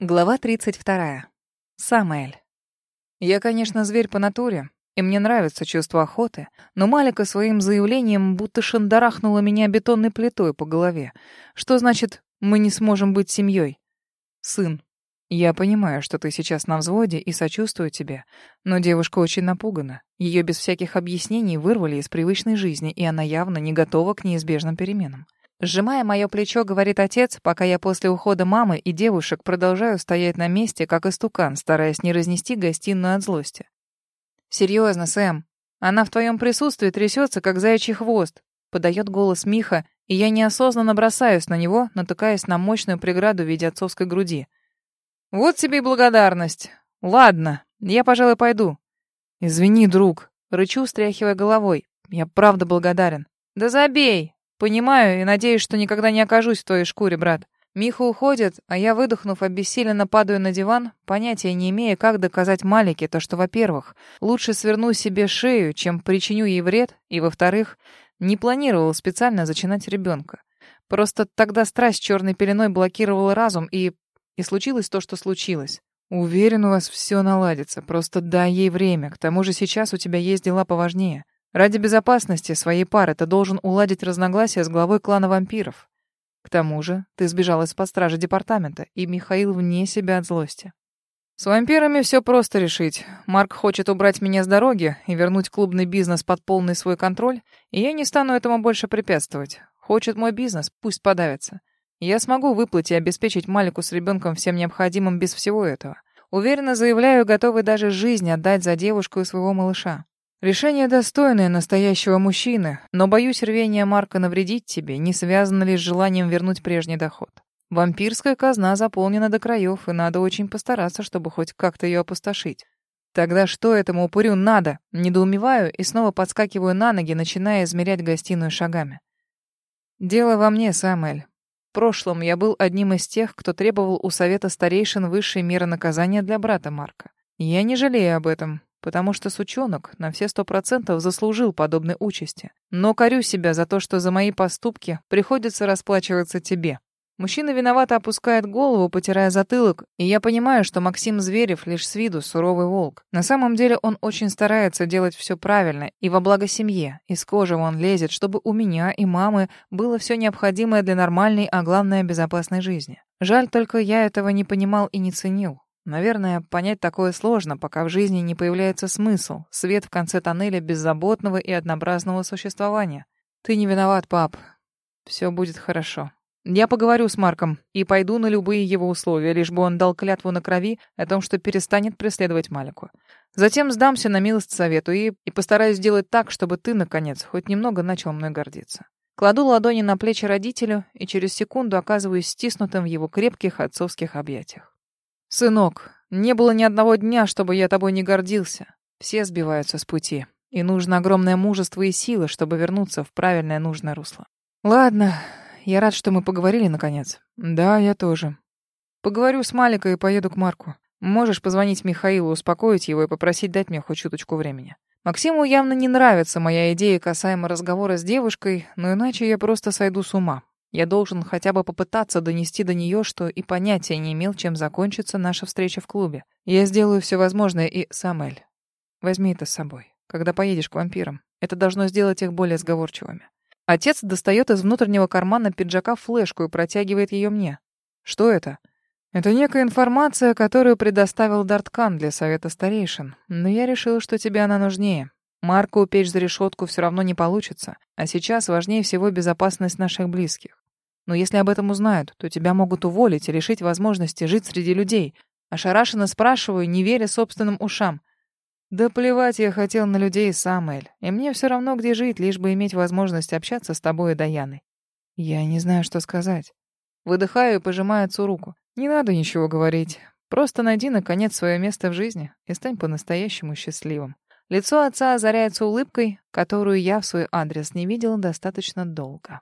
Глава 32. Самаэль. Я, конечно, зверь по натуре, и мне нравится чувство охоты, но Малика своим заявлением будто шандарахнула меня бетонной плитой по голове. Что значит «мы не сможем быть семьей»? Сын, я понимаю, что ты сейчас на взводе и сочувствую тебе, но девушка очень напугана. Ее без всяких объяснений вырвали из привычной жизни, и она явно не готова к неизбежным переменам. Сжимая мое плечо, говорит отец, пока я после ухода мамы и девушек продолжаю стоять на месте, как истукан, стараясь не разнести гостиную от злости. «Серьезно, Сэм, она в твоем присутствии трясется, как заячий хвост», подает голос Миха, и я неосознанно бросаюсь на него, натыкаясь на мощную преграду в виде отцовской груди. «Вот тебе и благодарность. Ладно, я, пожалуй, пойду». «Извини, друг», — рычу, стряхивая головой. «Я правда благодарен». «Да забей!» Понимаю и надеюсь, что никогда не окажусь в твоей шкуре, брат. Миха уходит, а я, выдохнув, обессиленно падаю на диван, понятия не имея, как доказать Малике то, что, во-первых, лучше сверну себе шею, чем причиню ей вред, и, во-вторых, не планировал специально зачинать ребенка. Просто тогда страсть черной пеленой блокировала разум, и... и случилось то, что случилось. Уверен, у вас все наладится, просто дай ей время, к тому же сейчас у тебя есть дела поважнее. Ради безопасности своей пары ты должен уладить разногласия с главой клана вампиров. К тому же ты сбежал из-под стражи департамента, и Михаил вне себя от злости. С вампирами все просто решить. Марк хочет убрать меня с дороги и вернуть клубный бизнес под полный свой контроль, и я не стану этому больше препятствовать. Хочет мой бизнес, пусть подавится. Я смогу выплатить и обеспечить Малику с ребенком всем необходимым без всего этого. Уверенно заявляю, готовый даже жизнь отдать за девушку и своего малыша. Решение достойное настоящего мужчины, но боюсь рвения Марка навредить тебе, не связано ли с желанием вернуть прежний доход. Вампирская казна заполнена до краев, и надо очень постараться, чтобы хоть как-то ее опустошить. Тогда что этому упырю надо? Недоумеваю и снова подскакиваю на ноги, начиная измерять гостиную шагами. Дело во мне, Самуэль. В прошлом я был одним из тех, кто требовал у совета старейшин высшей меры наказания для брата Марка. Я не жалею об этом, потому что сучонок на все сто процентов заслужил подобной участи. Но корю себя за то, что за мои поступки приходится расплачиваться тебе. Мужчина виновато опускает голову, потирая затылок, и я понимаю, что Максим Зверев лишь с виду суровый волк. На самом деле он очень старается делать все правильно и во благо семье. Из кожи он лезет, чтобы у меня и мамы было все необходимое для нормальной, а главное, безопасной жизни. Жаль, только я этого не понимал и не ценил. Наверное, понять такое сложно, пока в жизни не появляется смысл, свет в конце тоннеля беззаботного и однообразного существования. Ты не виноват, пап. Все будет хорошо. Я поговорю с Марком и пойду на любые его условия, лишь бы он дал клятву на крови о том, что перестанет преследовать Малику. Затем сдамся на милость совету и, и постараюсь сделать так, чтобы ты, наконец, хоть немного начал мной гордиться. Кладу ладони на плечи родителю и через секунду оказываюсь стиснутым в его крепких отцовских объятиях. «Сынок, не было ни одного дня, чтобы я тобой не гордился. Все сбиваются с пути, и нужно огромное мужество и сила, чтобы вернуться в правильное нужное русло. Ладно, я рад, что мы поговорили наконец. Да, я тоже. Поговорю с Маликой и поеду к Марку. Можешь позвонить Михаилу, успокоить его и попросить дать мне хоть чуточку времени. Максиму явно не нравится моя идея касаемо разговора с девушкой, но иначе я просто сойду с ума. Я должен хотя бы попытаться донести до нее, что и понятия не имел, чем закончится наша встреча в клубе. Я сделаю все возможное и... Самель, возьми это с собой, когда поедешь к вампирам. Это должно сделать их более сговорчивыми. Отец достает из внутреннего кармана пиджака флешку и протягивает ее мне. Что это? Это некая информация, которую предоставил Дарткан для совета старейшин. Но я решил, что тебе она нужнее. Марку упечь за решетку все равно не получится, а сейчас важнее всего безопасность наших близких. Но если об этом узнают, то тебя могут уволить и лишить возможности жить среди людей. Ошарашенно спрашиваю, не веря собственным ушам. Да плевать я хотел на людей, Самуэль. И мне все равно, где жить, лишь бы иметь возможность общаться с тобой и Даяной. Я не знаю, что сказать. Выдыхаю и пожимаю отцу руку. Не надо ничего говорить. Просто найди, наконец, свое место в жизни и стань по-настоящему счастливым. Лицо отца озаряется улыбкой, которую я в свой адрес не видела достаточно долго.